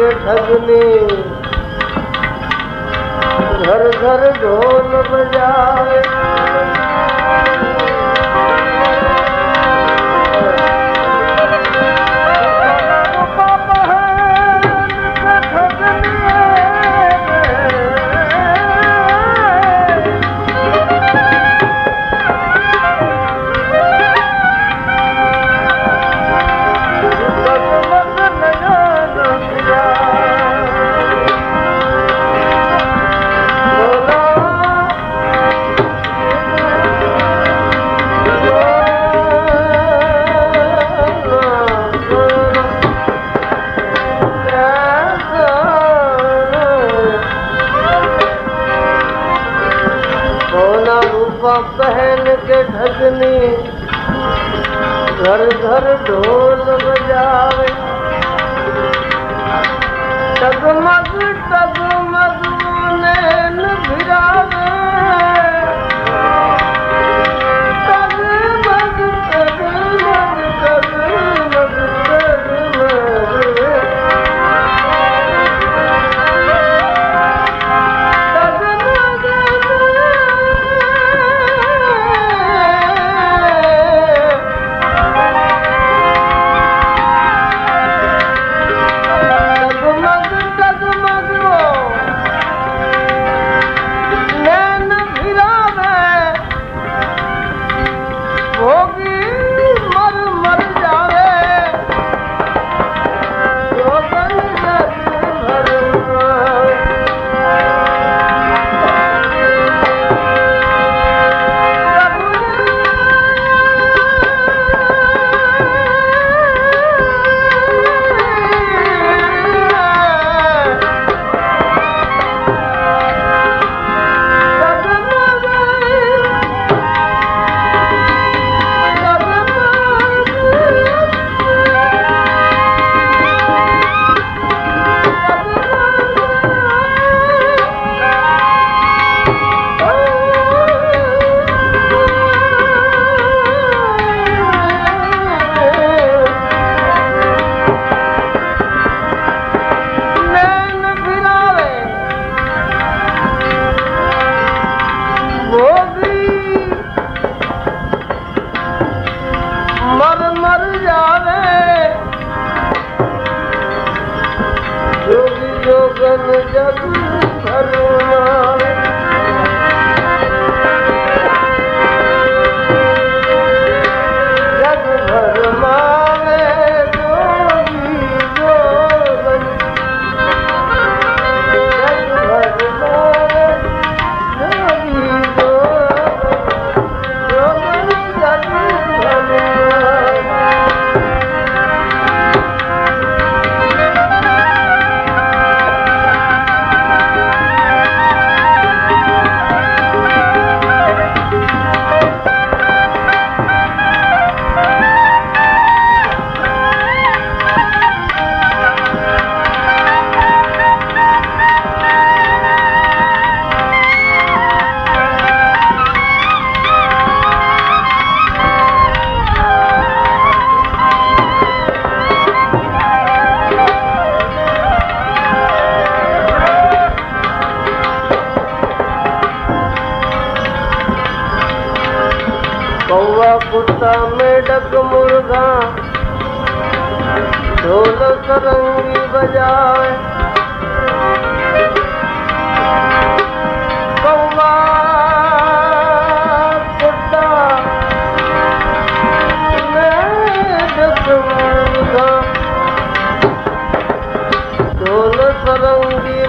के ठगने घर घर ढोल बजाए बहन के ढगनी घर घर ढोल बजावे। टगमग टगमग ने भिरावे।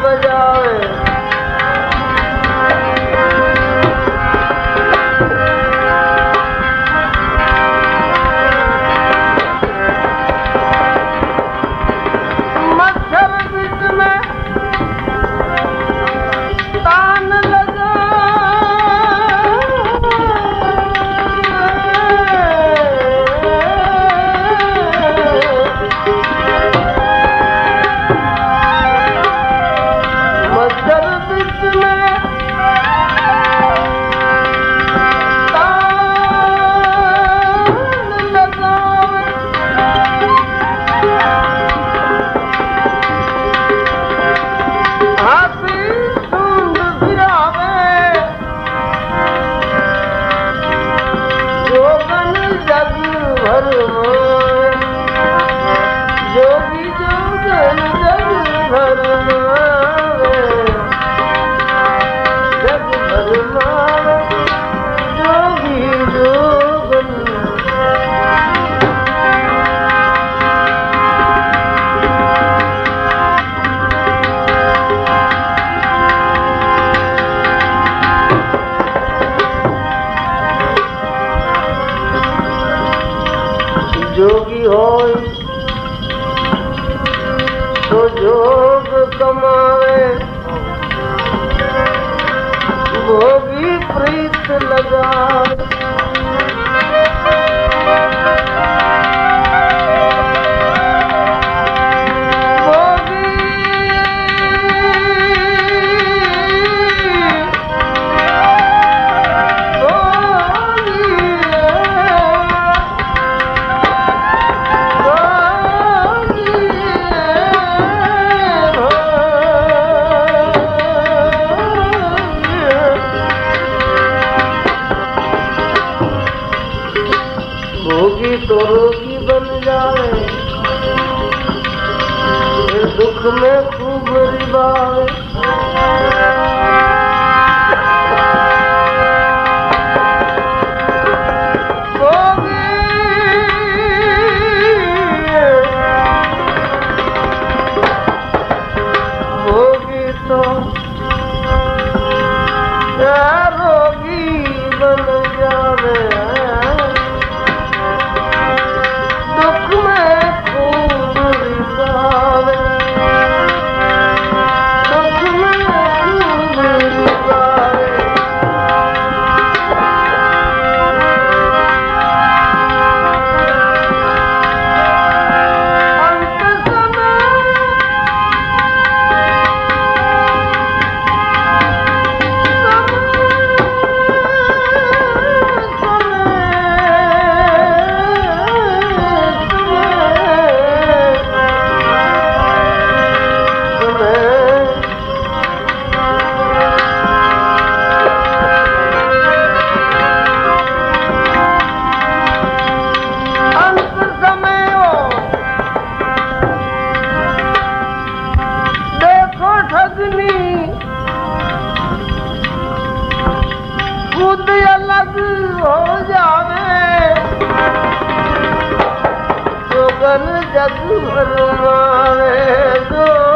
ಶಿವದ भरो योगी जो जन जग भरो God. जाम जग भर मां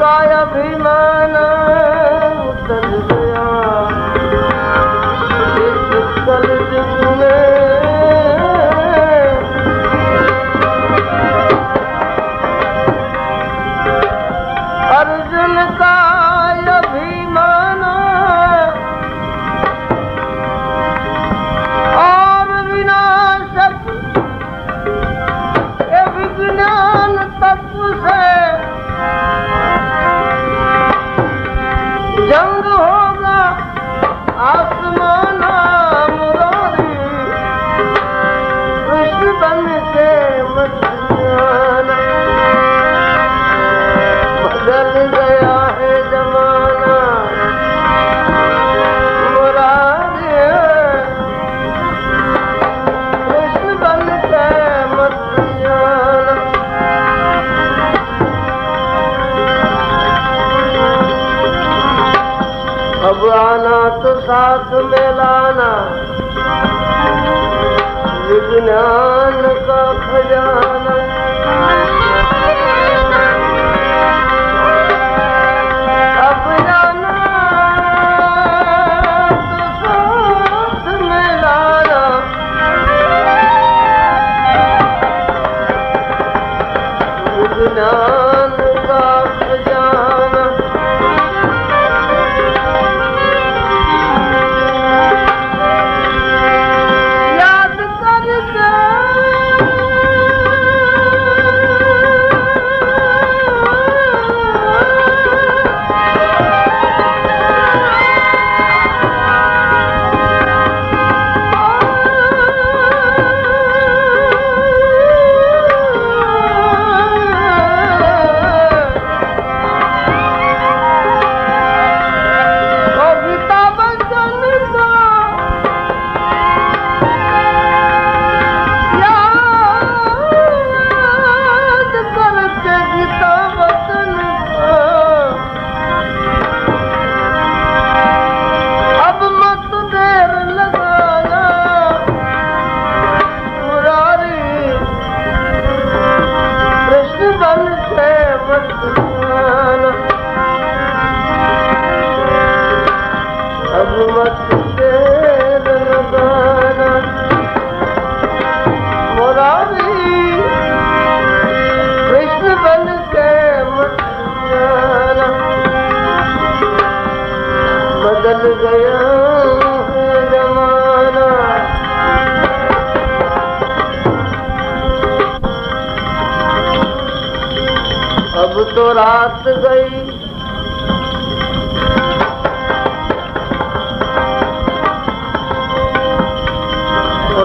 कायभिमान।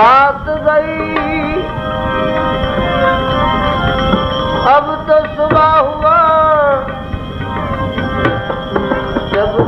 रात गई। अब तो सुबह हुआ।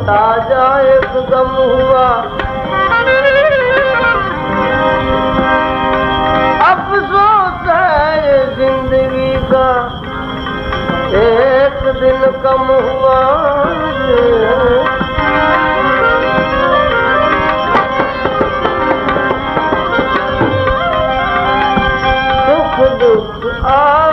ताजा एकदम हुआ। अफसोस है ये जिंदगी का। एक दिन कम हुआ Oh.